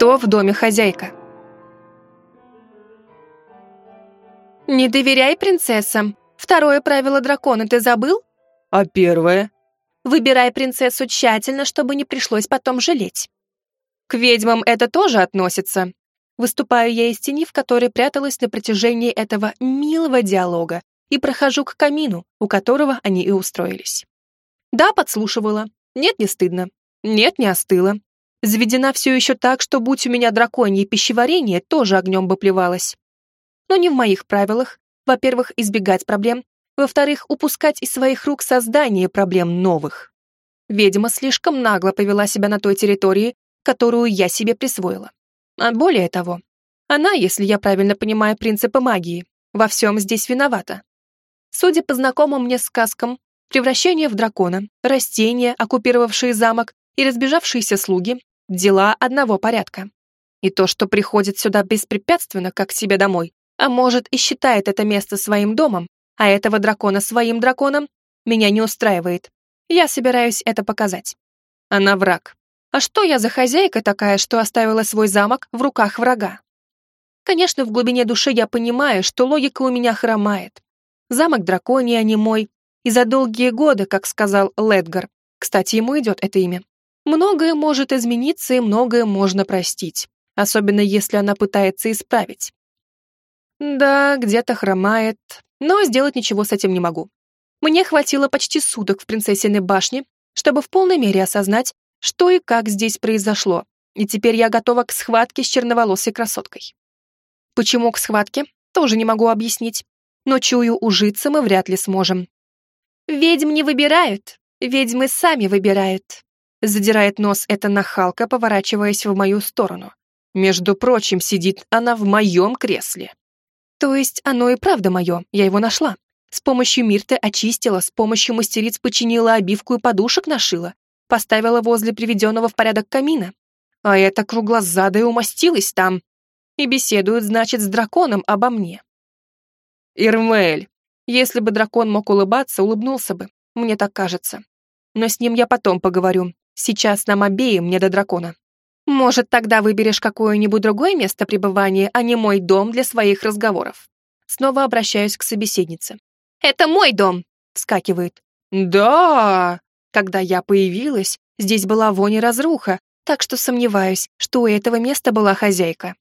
Кто в доме хозяйка? Не доверяй принцессам. Второе правило дракона ты забыл? А первое? Выбирай принцессу тщательно, чтобы не пришлось потом жалеть. К ведьмам это тоже относится. Выступаю я из тени, в которой пряталась на протяжении этого милого диалога, и прохожу к камину, у которого они и устроились. Да, подслушивала. Нет, не стыдно. Нет, не остыла. Заведена все еще так, что, будь у меня драконье пищеварение, тоже огнем бы плевалось. Но не в моих правилах. Во-первых, избегать проблем. Во-вторых, упускать из своих рук создание проблем новых. Ведьма слишком нагло повела себя на той территории, которую я себе присвоила. А более того, она, если я правильно понимаю принципы магии, во всем здесь виновата. Судя по знакомым мне сказкам, превращение в дракона, растения, оккупировавшие замок, и разбежавшиеся слуги — дела одного порядка. И то, что приходит сюда беспрепятственно, как к себе домой, а может и считает это место своим домом, а этого дракона своим драконом, меня не устраивает. Я собираюсь это показать. Она враг. А что я за хозяйка такая, что оставила свой замок в руках врага? Конечно, в глубине души я понимаю, что логика у меня хромает. Замок драконий, а не мой. И за долгие годы, как сказал Ледгар, кстати, ему идет это имя, многое может измениться и многое можно простить, особенно если она пытается исправить. Да, где-то хромает, но сделать ничего с этим не могу. Мне хватило почти суток в принцессиной башне, чтобы в полной мере осознать, что и как здесь произошло, и теперь я готова к схватке с черноволосой красоткой. Почему к схватке, тоже не могу объяснить, но чую, ужиться мы вряд ли сможем. «Ведьм не выбирают, ведьмы сами выбирают», задирает нос эта нахалка, поворачиваясь в мою сторону. Между прочим, сидит она в моем кресле. То есть оно и правда мое, я его нашла. С помощью Мирты очистила, с помощью мастериц починила обивку и подушек нашила, поставила возле приведенного в порядок камина. А эта круглозадая умостилась там. И беседует, значит, с драконом обо мне. Ирмель. Если бы дракон мог улыбаться, улыбнулся бы. Мне так кажется. Но с ним я потом поговорю. Сейчас нам обеим не до дракона. Может, тогда выберешь какое-нибудь другое место пребывания, а не мой дом для своих разговоров. Снова обращаюсь к собеседнице. «Это мой дом!» — вскакивает. «Да!» Когда я появилась, здесь была вонь и разруха, так что сомневаюсь, что у этого места была хозяйка.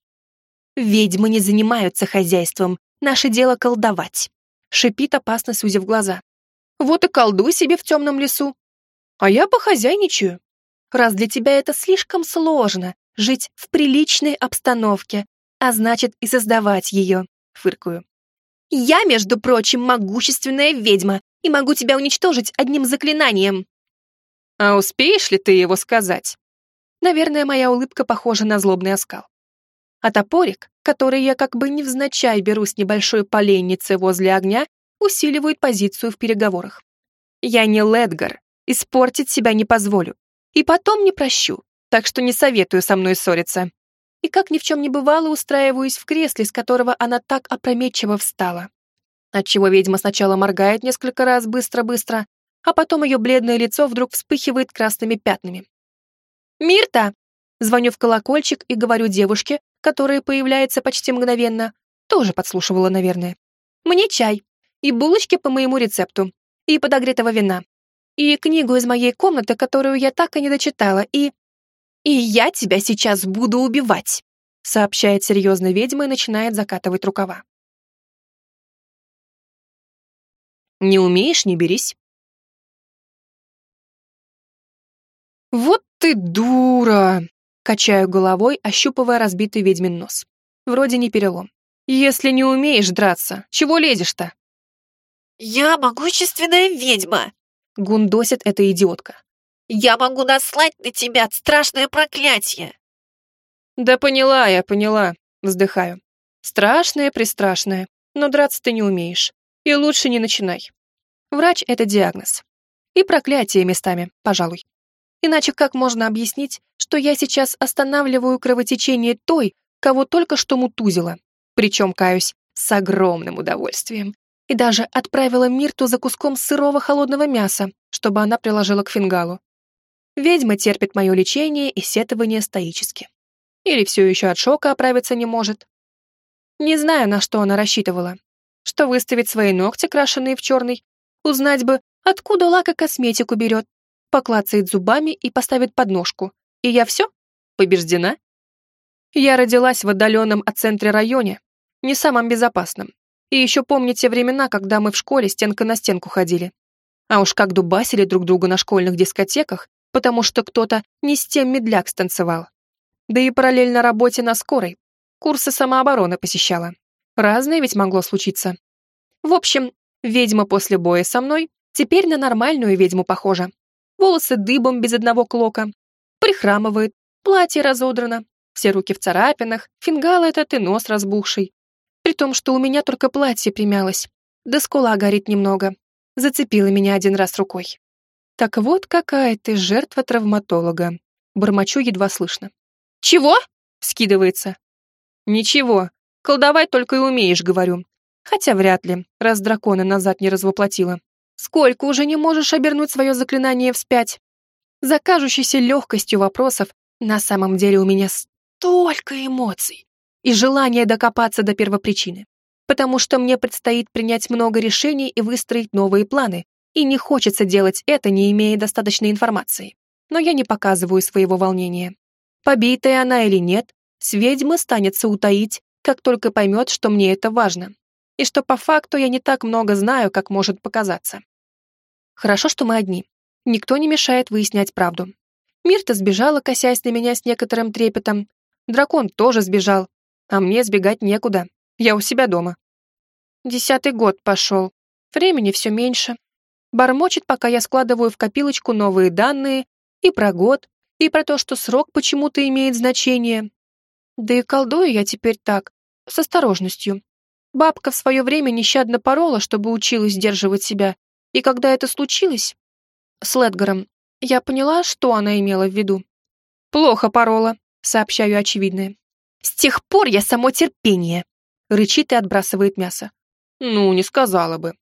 «Ведьмы не занимаются хозяйством, наше дело колдовать», — шипит опасно, сузив глаза. «Вот и колдуй себе в темном лесу. А я похозяйничаю. Раз для тебя это слишком сложно, жить в приличной обстановке, а значит и создавать ее», — фыркаю. «Я, между прочим, могущественная ведьма и могу тебя уничтожить одним заклинанием», а успеешь ли ты его сказать? Наверное, моя улыбка похожа на злобный оскал. А топорик, который я как бы невзначай беру с небольшой поленницы возле огня, усиливает позицию в переговорах. Я не Ледгар, испортить себя не позволю. И потом не прощу, так что не советую со мной ссориться. И как ни в чем не бывало, устраиваюсь в кресле, с которого она так опрометчиво встала. Отчего ведьма сначала моргает несколько раз быстро-быстро, а потом ее бледное лицо вдруг вспыхивает красными пятнами. «Мирта!» Звоню в колокольчик и говорю девушке, которая появляется почти мгновенно, тоже подслушивала, наверное. «Мне чай, и булочки по моему рецепту, и подогретого вина, и книгу из моей комнаты, которую я так и не дочитала, и... И я тебя сейчас буду убивать!» сообщает серьезно ведьма и начинает закатывать рукава. «Не умеешь, не берись», «Вот ты дура!» Качаю головой, ощупывая разбитый ведьмин нос. Вроде не перелом. «Если не умеешь драться, чего лезешь-то?» «Я могущественная ведьма!» Гундосит эта идиотка. «Я могу наслать на тебя страшное проклятие!» «Да поняла я, поняла», вздыхаю. «Страшное-престрашное, но драться ты не умеешь. И лучше не начинай. Врач — это диагноз. И проклятие местами, пожалуй. Иначе как можно объяснить, что я сейчас останавливаю кровотечение той, кого только что мутузила? Причем, каюсь, с огромным удовольствием. И даже отправила Мирту за куском сырого холодного мяса, чтобы она приложила к фингалу. Ведьма терпит мое лечение и сетование стоически. Или все еще от шока оправиться не может. Не знаю, на что она рассчитывала. Что выставить свои ногти, крашеные в черный. Узнать бы, откуда Лака косметику берет. Поклацает зубами и поставит подножку. И я все? Побеждена? Я родилась в отдаленном от центра районе, не самом безопасном. И еще помню те времена, когда мы в школе стенка на стенку ходили. А уж как дубасили друг друга на школьных дискотеках, потому что кто-то не с тем медляк станцевал. Да и параллельно работе на скорой. Курсы самообороны посещала. Разное ведь могло случиться. В общем, ведьма после боя со мной теперь на нормальную ведьму похожа. Волосы дыбом без одного клока. Прихрамывает, платье разодрано, все руки в царапинах, фингал этот и нос разбухший. При том, что у меня только платье примялось. Да скула горит немного. Зацепила меня один раз рукой. Так вот какая ты жертва травматолога. Бормочу едва слышно. «Чего?» — скидывается. «Ничего. Колдовать только и умеешь, говорю. Хотя вряд ли, раз дракона назад не развоплотила. Сколько уже не можешь обернуть свое заклинание вспять? За кажущейся легкостью вопросов на самом деле у меня столько эмоций и желание докопаться до первопричины. Потому что мне предстоит принять много решений и выстроить новые планы, и не хочется делать это, не имея достаточной информации. Но я не показываю своего волнения. Побитая она или нет, с ведьмы станется утаить, как только поймет, что мне это важно. И что по факту я не так много знаю, как может показаться. Хорошо, что мы одни. Никто не мешает выяснять правду. Мирта сбежала, косясь на меня с некоторым трепетом. Дракон тоже сбежал. А мне сбегать некуда. Я у себя дома. Десятый год пошел. Времени все меньше. Бормочет, пока я складываю в копилочку новые данные и про год, и про то, что срок почему-то имеет значение. Да и колдую я теперь так, с осторожностью. Бабка в свое время нещадно порола, чтобы училась сдерживать себя, и когда это случилось... С Ледгаром я поняла, что она имела в виду. «Плохо порола», — сообщаю очевидное. «С тех пор я само терпение», — рычит и отбрасывает мясо. «Ну, не сказала бы»,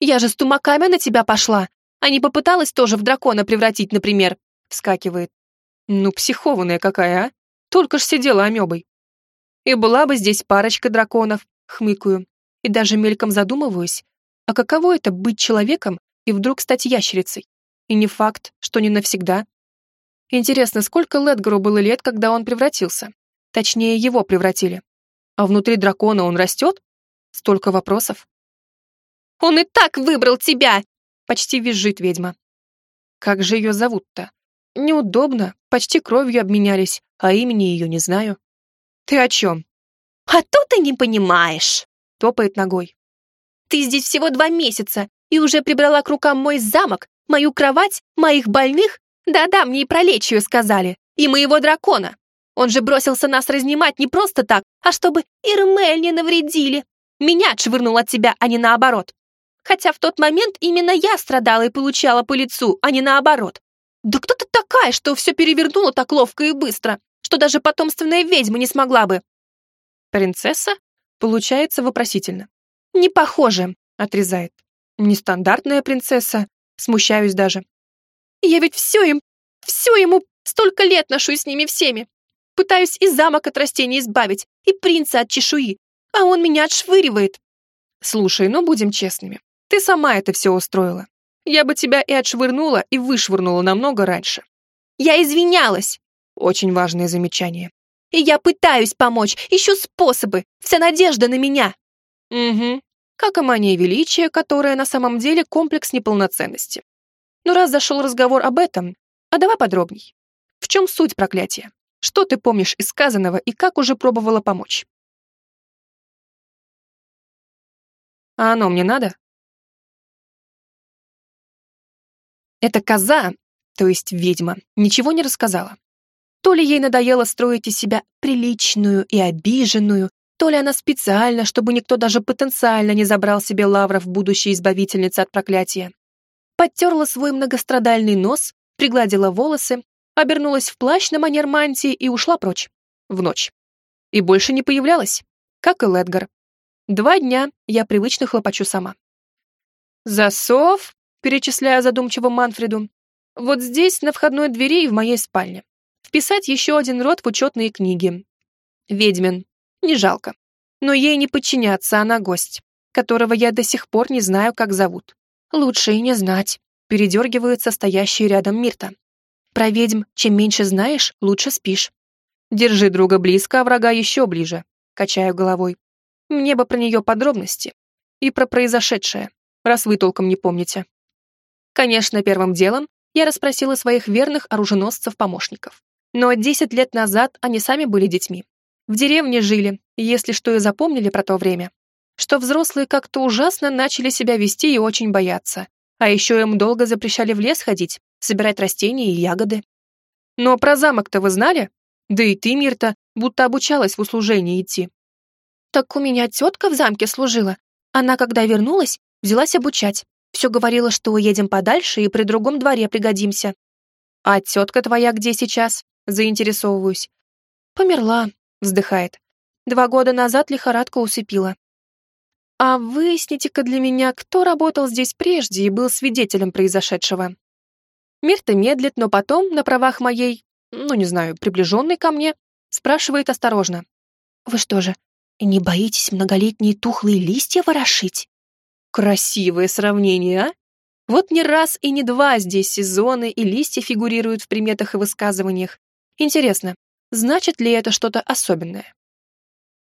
я же с тумаками на тебя пошла, а не попыталась тоже в дракона превратить, например. Вскакивает. Ну, психованная какая, а? Только ж сидела амебой. И была бы здесь парочка драконов, хмыкаю. И даже мельком задумываюсь, а каково это быть человеком и вдруг стать ящерицей? И не факт, что не навсегда. Интересно, сколько Ледгару было лет, когда он превратился? Точнее, его превратили. А внутри дракона он растет? Столько вопросов. Он и так выбрал тебя!» Почти визжит ведьма. Как же ее зовут-то? Неудобно, почти кровью обменялись, а имени ее не знаю. Ты о чем? А то ты не понимаешь, топает ногой. Ты здесь всего два месяца и уже прибрала к рукам мой замок, мою кровать, моих больных. Да-да, мне и про лечию сказали. И моего дракона. Он же бросился нас разнимать не просто так, а чтобы Ирмель не навредили. Меня отшвырнул от тебя, а не наоборот хотя в тот момент именно я страдала и получала по лицу, а не наоборот. Да кто ты такая, что все перевернула так ловко и быстро, что даже потомственная ведьма не смогла бы? Принцесса? Получается вопросительно. Не похоже, отрезает. Нестандартная принцесса, смущаюсь даже. Я ведь все им, все ему, столько лет ношу с ними всеми. Пытаюсь и замок от растений избавить, и принца от чешуи, а он меня отшвыривает. Слушай, ну будем честными. Ты сама это все устроила. Я бы тебя и отшвырнула, и вышвырнула намного раньше. Я извинялась. Очень важное замечание. И я пытаюсь помочь, ищу способы. Вся надежда на меня. Угу. Как и мания величия, которая на самом деле комплекс неполноценности. Но раз зашел разговор об этом, а давай подробней. В чем суть проклятия? Что ты помнишь из сказанного и как уже пробовала помочь? А оно мне надо? Эта коза, то есть ведьма, ничего не рассказала. То ли ей надоело строить из себя приличную и обиженную, то ли она специально, чтобы никто даже потенциально не забрал себе лавров будущей избавительницы от проклятия. Подтерла свой многострадальный нос, пригладила волосы, обернулась в плащ на манер мантии и ушла прочь. В ночь. И больше не появлялась, как и Ледгар. Два дня я привычно хлопочу сама. Засов, перечисляя задумчиво Манфреду. Вот здесь, на входной двери и в моей спальне. Вписать еще один род в учетные книги. Ведьмин. Не жалко. Но ей не подчиняться, она гость, которого я до сих пор не знаю, как зовут. Лучше и не знать. Передергивается стоящий рядом Мирта. Про ведьм, чем меньше знаешь, лучше спишь. Держи друга близко, а врага еще ближе. Качаю головой. Мне бы про нее подробности. И про произошедшее, раз вы толком не помните. Конечно, первым делом я расспросила своих верных оруженосцев-помощников. Но десять лет назад они сами были детьми. В деревне жили, если что и запомнили про то время. Что взрослые как-то ужасно начали себя вести и очень бояться. А еще им долго запрещали в лес ходить, собирать растения и ягоды. Но про замок-то вы знали? Да и ты, Мирта, будто обучалась в услужении идти. Так у меня тетка в замке служила. Она, когда вернулась, взялась обучать. Все говорила, что уедем подальше и при другом дворе пригодимся. А тетка твоя где сейчас? Заинтересовываюсь. Померла, вздыхает. Два года назад лихорадка усыпила. А выясните-ка для меня, кто работал здесь прежде и был свидетелем произошедшего. Мирта медлит, но потом, на правах моей, ну, не знаю, приближенной ко мне, спрашивает осторожно. «Вы что же, не боитесь многолетние тухлые листья ворошить?» Красивое сравнение, а? Вот не раз и не два здесь сезоны и листья фигурируют в приметах и высказываниях. Интересно, значит ли это что-то особенное?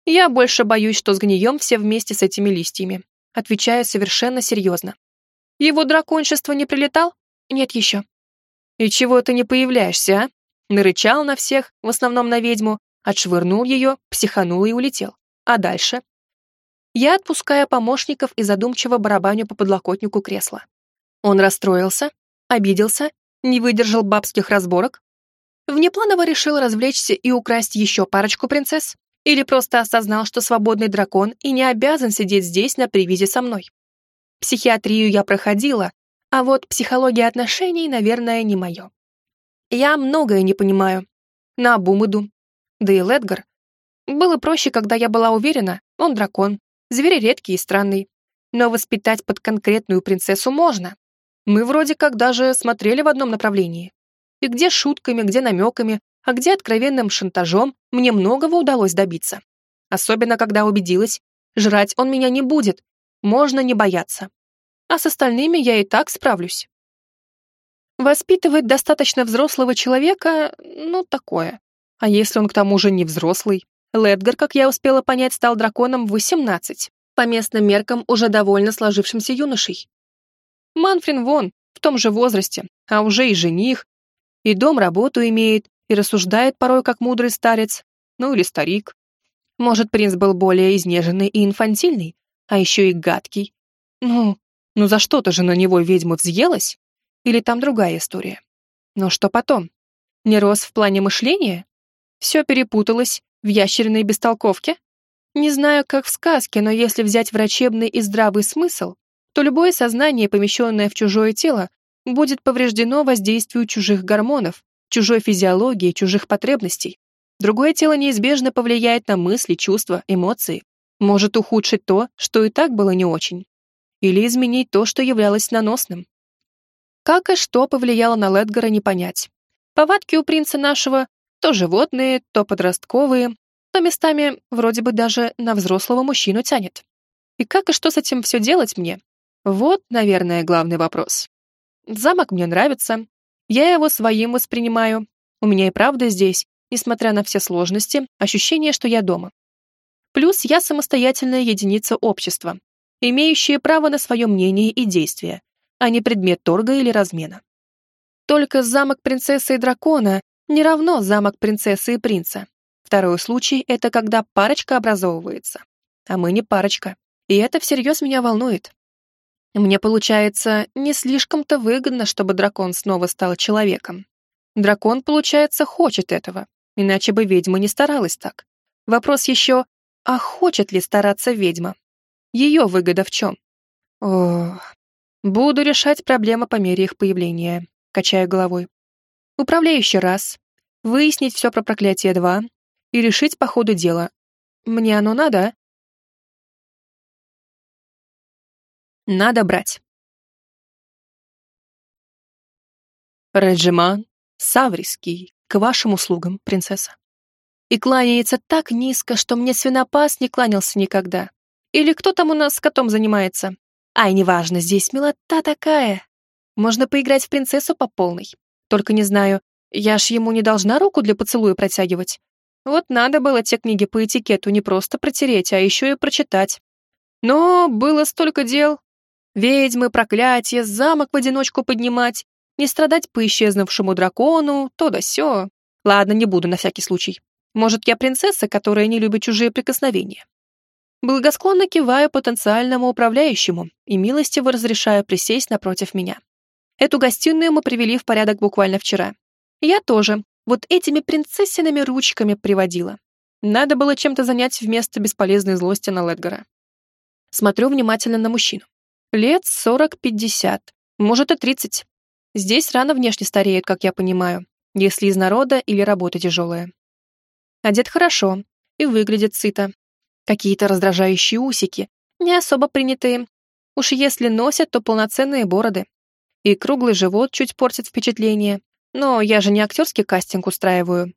Я больше боюсь, что сгнием все вместе с этими листьями. Отвечаю совершенно серьезно. Его драконшество не прилетал? Нет еще. И чего ты не появляешься, а? Нарычал на всех, в основном на ведьму, отшвырнул ее, психанул и улетел. А дальше? Я отпускаю помощников и задумчиво барабаню по подлокотнику кресла. Он расстроился, обиделся, не выдержал бабских разборок. Внепланово решил развлечься и украсть еще парочку принцесс. Или просто осознал, что свободный дракон и не обязан сидеть здесь на привязи со мной. Психиатрию я проходила, а вот психология отношений, наверное, не мое. Я многое не понимаю. На обум. Да и Ледгар. Было проще, когда я была уверена, он дракон, зверь редкий и странный. Но воспитать под конкретную принцессу можно. Мы вроде как даже смотрели в одном направлении. И где шутками, где намеками, а где откровенным шантажом мне многого удалось добиться. Особенно, когда убедилась, жрать он меня не будет, можно не бояться. А с остальными я и так справлюсь. Воспитывать достаточно взрослого человека, ну, такое. А если он к тому же не взрослый? Ледгар, как я успела понять, стал драконом в 18, по местным меркам уже довольно сложившимся юношей. Манфрин вон, в том же возрасте, а уже и жених, и дом работу имеет, и рассуждает порой как мудрый старец, ну или старик. Может, принц был более изнеженный и инфантильный, а еще и гадкий. Ну, ну за что-то же на него ведьма взъелась? Или там другая история? Но что потом? Не рос в плане мышления? Все перепуталось в ящериной бестолковке? Не знаю, как в сказке, но если взять врачебный и здравый смысл, то любое сознание, помещенное в чужое тело, будет повреждено воздействию чужих гормонов, чужой физиологии, чужих потребностей. Другое тело неизбежно повлияет на мысли, чувства, эмоции, может ухудшить то, что и так было не очень, или изменить то, что являлось наносным. Как и что повлияло на Ледгара, не понять. Повадки у принца нашего то животные, то подростковые, то местами вроде бы даже на взрослого мужчину тянет. И как и что с этим все делать мне? Вот, наверное, главный вопрос. Замок мне нравится, я его своим воспринимаю. У меня и правда здесь, несмотря на все сложности, ощущение, что я дома. Плюс я самостоятельная единица общества, имеющая право на свое мнение и действия, а не предмет торга или размена. Только замок принцессы и дракона не равно замок принцессы и принца. Второй случай — это когда парочка образовывается. А мы не парочка. И это всерьез меня волнует. Мне, получается, не слишком-то выгодно, чтобы дракон снова стал человеком. Дракон, получается, хочет этого, иначе бы ведьма не старалась так. Вопрос еще, а хочет ли стараться ведьма? Ее выгода в чем? О, буду решать проблемы по мере их появления, качая головой. Управляющий раз, выяснить все про проклятие два и решить по ходу дела. Мне оно надо? Надо брать. Реджиман Саврийский, к вашим услугам, принцесса. И кланяется так низко, что мне свинопас не кланялся никогда. Или кто там у нас с котом занимается? Ай, неважно, здесь милота такая. Можно поиграть в принцессу по полной. Только не знаю, я ж ему не должна руку для поцелуя протягивать. Вот надо было те книги по этикету не просто протереть, а еще и прочитать. Но было столько дел. Ведьмы, проклятия, замок в одиночку поднимать, не страдать по исчезнувшему дракону, то да сё. Ладно, не буду на всякий случай. Может, я принцесса, которая не любит чужие прикосновения. Благосклонно киваю потенциальному управляющему и милостиво разрешаю присесть напротив меня. Эту гостиную мы привели в порядок буквально вчера. Я тоже, вот этими принцессиными ручками приводила. Надо было чем-то занять вместо бесполезной злости на Ледгара. Смотрю внимательно на мужчину. Лет сорок-пятьдесят, может и тридцать. Здесь рано внешне стареют, как я понимаю, если из народа или работа тяжелая. Одет хорошо и выглядит сыто. Какие-то раздражающие усики, не особо принятые. Уж если носят, то полноценные бороды. И круглый живот чуть портит впечатление. Но я же не актерский кастинг устраиваю.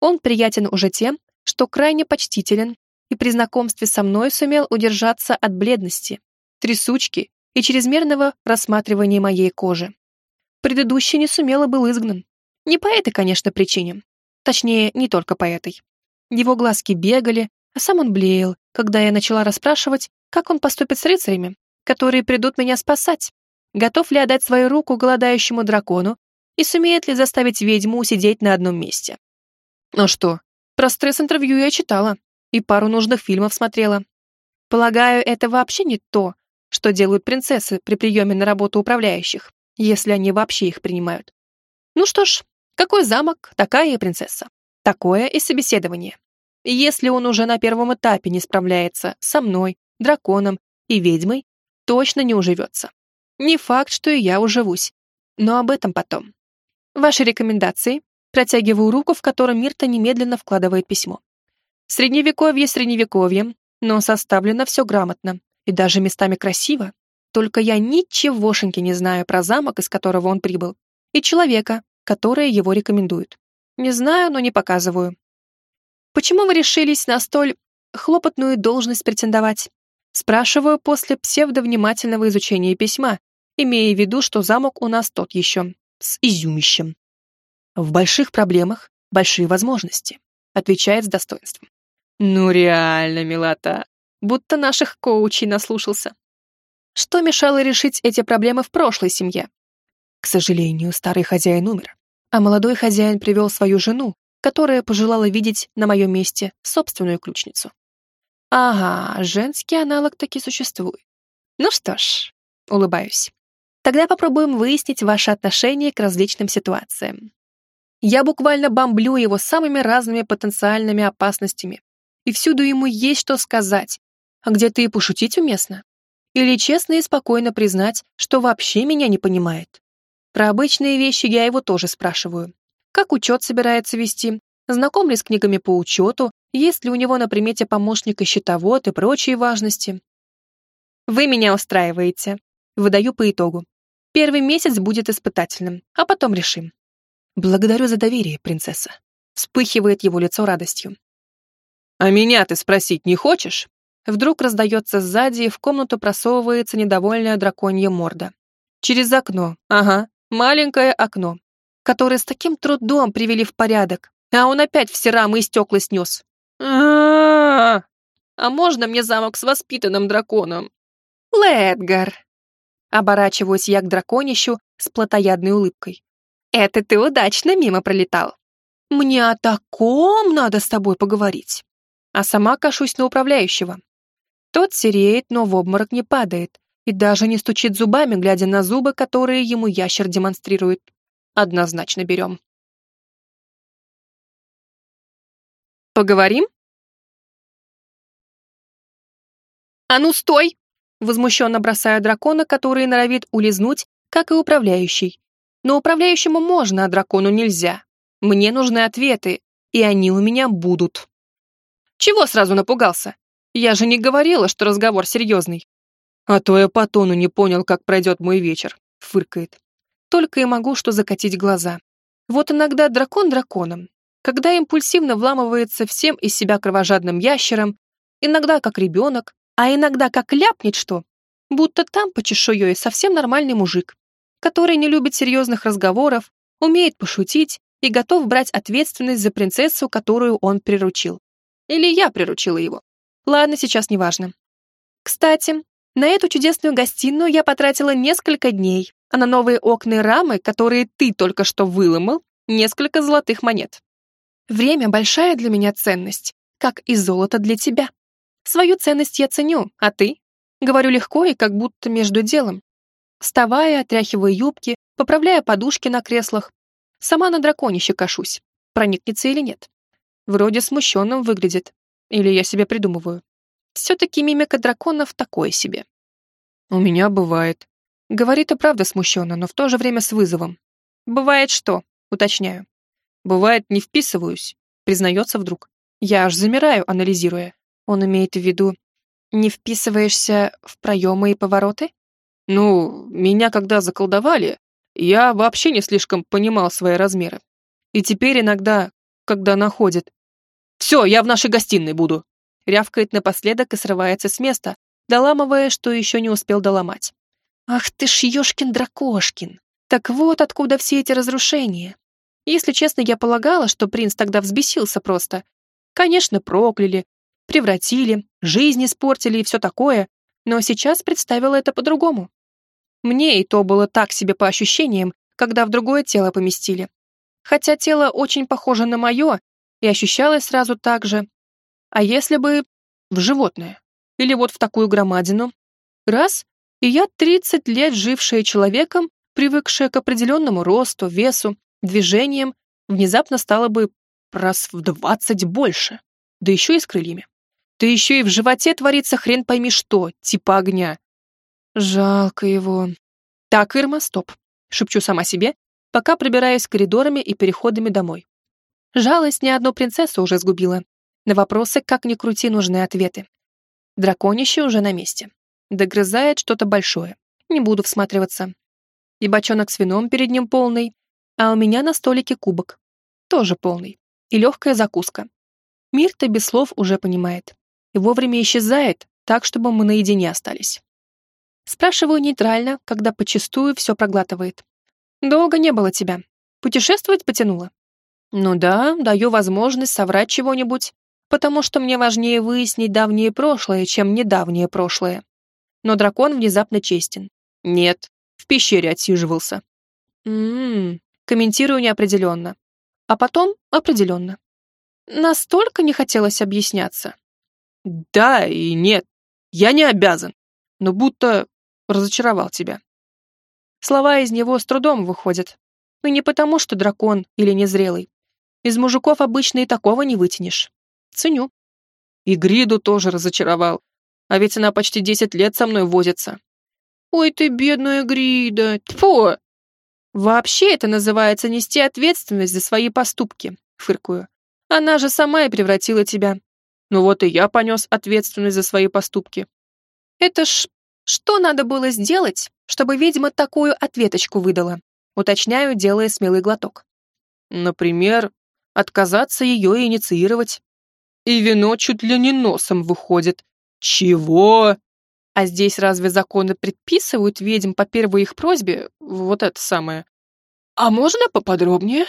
Он приятен уже тем, что крайне почтителен и при знакомстве со мной сумел удержаться от бледности, трясучки и чрезмерного рассматривания моей кожи. Предыдущий не сумел и был изгнан. Не по этой, конечно, причине. Точнее, не только по этой. Его глазки бегали, а сам он блеял, когда я начала расспрашивать, как он поступит с рыцарями, которые придут меня спасать. Готов ли отдать свою руку голодающему дракону и сумеет ли заставить ведьму сидеть на одном месте. Ну что, про стресс-интервью я читала и пару нужных фильмов смотрела. Полагаю, это вообще не то, что делают принцессы при приеме на работу управляющих, если они вообще их принимают. Ну что ж, какой замок, такая и принцесса. Такое и собеседование. Если он уже на первом этапе не справляется со мной, драконом и ведьмой, точно не уживется. Не факт, что и я уживусь. Но об этом потом. Ваши рекомендации? Протягиваю руку, в которой Мирта немедленно вкладывает письмо. Средневековье средневековьем, но составлено все грамотно и даже местами красиво. Только я ничегошеньки не знаю про замок, из которого он прибыл, и человека, которые его рекомендуют. Не знаю, но не показываю. Почему вы решились на столь хлопотную должность претендовать? Спрашиваю после псевдовнимательного изучения письма, имея в виду, что замок у нас тот еще, с изюмищем. В больших проблемах большие возможности, отвечает с достоинством. Ну реально, милота, будто наших коучей наслушался. Что мешало решить эти проблемы в прошлой семье? К сожалению, старый хозяин умер а молодой хозяин привел свою жену, которая пожелала видеть на моем месте собственную ключницу. Ага, женский аналог таки существует. Ну что ж, улыбаюсь. Тогда попробуем выяснить ваше отношение к различным ситуациям. Я буквально бомблю его самыми разными потенциальными опасностями. И всюду ему есть что сказать, а где-то и пошутить уместно. Или честно и спокойно признать, что вообще меня не понимает. Про обычные вещи я его тоже спрашиваю. Как учет собирается вести, знаком ли с книгами по учету, есть ли у него на примете помощник и счетовод и прочие важности. Вы меня устраиваете. Выдаю по итогу. Первый месяц будет испытательным, а потом решим. Благодарю за доверие, принцесса. Вспыхивает его лицо радостью. А меня ты спросить не хочешь? Вдруг раздается сзади, и в комнату просовывается недовольная драконья морда. Через окно, ага, маленькое окно, которое с таким трудом привели в порядок, а он опять все рамы и стекла снес. А, а можно мне замок с воспитанным драконом? Ледгар. Оборачиваюсь я к драконищу с плотоядной улыбкой. Это ты удачно мимо пролетал. Мне о таком надо с тобой поговорить. А сама кашусь на управляющего. Тот сереет, но в обморок не падает, и даже не стучит зубами, глядя на зубы, которые ему ящер демонстрирует. Однозначно берем. Поговорим? А ну стой! Возмущенно бросаю дракона, который норовит улизнуть, как и управляющий. Но управляющему можно, а дракону нельзя. Мне нужны ответы, и они у меня будут. Чего сразу напугался? Я же не говорила, что разговор серьезный. А то я по тону не понял, как пройдет мой вечер, фыркает. Только и могу что закатить глаза. Вот иногда дракон драконом, когда импульсивно вламывается всем из себя кровожадным ящером, иногда как ребенок, а иногда как ляпнет что, будто там по чешуей совсем нормальный мужик, который не любит серьезных разговоров, умеет пошутить и готов брать ответственность за принцессу, которую он приручил. Или я приручила его. Ладно, сейчас не важно. Кстати, на эту чудесную гостиную я потратила несколько дней, а на новые окна и рамы, которые ты только что выломал, несколько золотых монет. Время — большая для меня ценность, как и золото для тебя. Свою ценность я ценю, а ты? Говорю легко и как будто между делом. Вставая, отряхивая юбки, поправляя подушки на креслах. Сама на драконище кашусь, проникнется или нет. Вроде смущенным выглядит. Или я себе придумываю. Все-таки мимика драконов такое себе. У меня бывает. Говорит и правда смущенно, но в то же время с вызовом. Бывает что? Уточняю. Бывает, не вписываюсь, признается вдруг. Я аж замираю, анализируя. Он имеет в виду, не вписываешься в проемы и повороты? Ну, меня когда заколдовали, я вообще не слишком понимал свои размеры. И теперь иногда, когда находит, «Все, я в нашей гостиной буду!» Рявкает напоследок и срывается с места, доламывая, что еще не успел доломать. «Ах ты ж ешкин-дракошкин! Так вот откуда все эти разрушения!» Если честно, я полагала, что принц тогда взбесился просто. Конечно, прокляли, превратили, жизнь испортили и все такое, но сейчас представила это по-другому. Мне и то было так себе по ощущениям, когда в другое тело поместили. Хотя тело очень похоже на мое, и ощущалось сразу так же. А если бы в животное? Или вот в такую громадину? Раз, и я 30 лет жившая человеком, привыкшая к определенному росту, весу, движениям, внезапно стала бы раз в 20 больше. Да еще и с крыльями. Да еще и в животе творится хрен пойми что, типа огня. Жалко его. Так, Ирма, стоп. Шепчу сама себе, пока пробираюсь коридорами и переходами домой. Жалость ни одну принцессу уже сгубила. На вопросы, как ни крути, нужны ответы. Драконище уже на месте. Догрызает что-то большое. Не буду всматриваться. И бочонок с вином перед ним полный, а у меня на столике кубок. Тоже полный. И легкая закуска. Мир-то без слов уже понимает. И вовремя исчезает, так, чтобы мы наедине остались. Спрашиваю нейтрально, когда почастую все проглатывает. Долго не было тебя. Путешествовать потянуло? Ну да, даю возможность соврать чего-нибудь, потому что мне важнее выяснить давнее прошлое, чем недавнее прошлое. Но дракон внезапно честен. Нет, в пещере отсиживался. Ммм, комментирую неопределенно. А потом определенно. Настолько не хотелось объясняться. Да и нет, я не обязан, но будто разочаровал тебя. Слова из него с трудом выходят. И не потому, что дракон или незрелый, из мужиков обычно и такого не вытянешь. Ценю. И Гриду тоже разочаровал. А ведь она почти десять лет со мной возится. Ой ты, бедная Грида, тьфу! Вообще это называется нести ответственность за свои поступки, фыркую. Она же сама и превратила тебя. Ну вот и я понес ответственность за свои поступки. Это ж что надо было сделать, чтобы ведьма такую ответочку выдала? Уточняю, делая смелый глоток. Например, отказаться ее инициировать. И вино чуть ли не носом выходит. Чего? А здесь разве законы предписывают ведьм по первой их просьбе вот это самое? А можно поподробнее?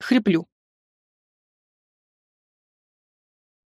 Хриплю.